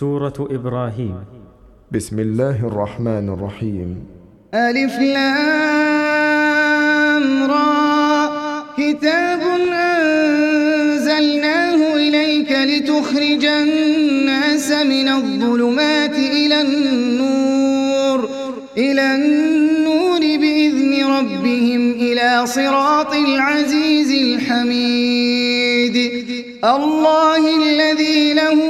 سورة إبراهيم. بسم الله الرحمن الرحيم. ألف لام را. كتاب أنزلناه إليك لتخرج الناس من الظلمات إلى النور. إلى النور بإذن ربهم إلى صراط العزيز الحميد. الله الذي له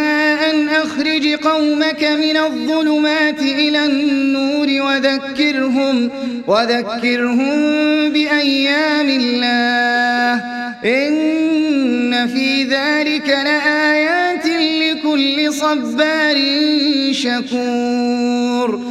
أخرج قومك من الظلمات إلى النور وذكرهم, وذكرهم بأيام الله. إن في ذلك لآيات لكل صبار شكور.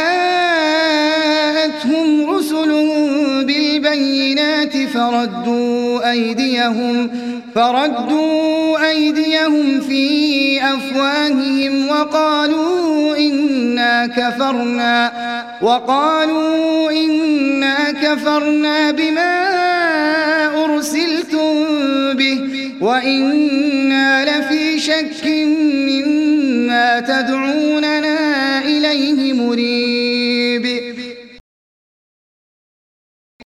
فردوا أيديهم فردوا أيديهم في أفواههم وقالوا إنا كفرنا وقالوا إنا كفرنا بما أرسلتم به وإنا لفي شك مما تدعوننا إليه مريد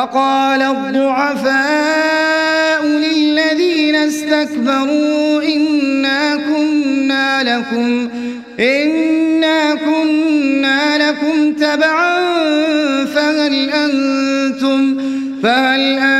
وقال الضعفاء للذين استكبروا إنا كنا لكم إنا كنا لكم تبعا فهل أنتم فهل أنتم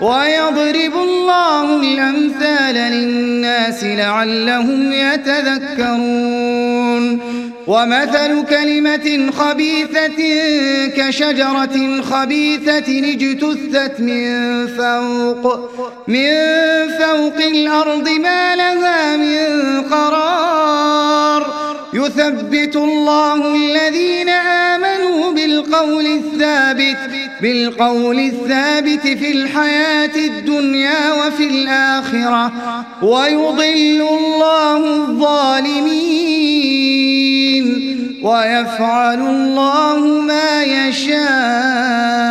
ويضرب الله الأمثال للناس لعلهم يتذكرون. ومثل كلمة خبيثة كشجرة خبيثة اجتثت من فوق, من فوق الأرض ما لها من قرار. يثبت الله الذين آمنوا له بالقول الثابت بالقول الثابت في الحياة الدنيا وفي الآخرة. ويضل الله الظالمين. ويفعل الله ما يشاء.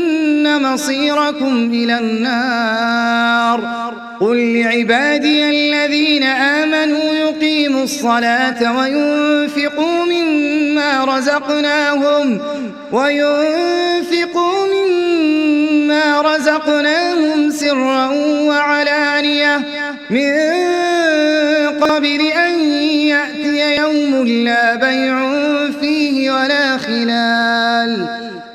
أن مصيركم إلى النار. قل لعبادي الذين آمنوا يقيموا الصلاة وينفقوا مما رزقناهم وينفقوا مما رزقناهم سرا وعلانية. من قبل أن يأتي يوم لا بيع فيه ولا خلاف.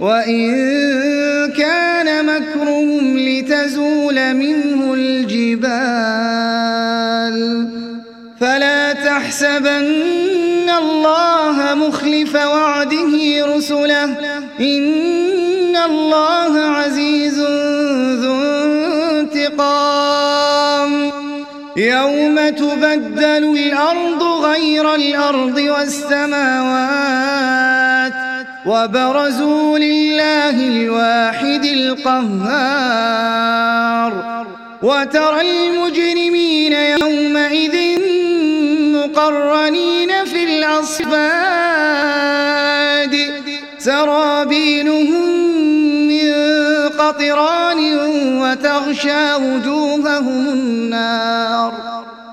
وَإِن كَانَ مَكْرُهُمْ لِتَزُولَ مِنْهُ الْجِبَالُ فَلَا تَحْسَبَنَّ اللَّهَ مُخْلِفَ وَعْدِهِ رُسُلَهُ إِنَّ اللَّهَ عَزِيزٌ ذُو انْتِقَامٍ يَوْمَ تُبَدَّلُ الْأَرْضُ غَيْرَ الْأَرْضِ وَالسَّمَاوَاتُ وبرزوا لله الواحد القهار وترى المجرمين يومئذ مقرنين في الأصفاد سرابينهم من قطران وتغشى وجوههم النار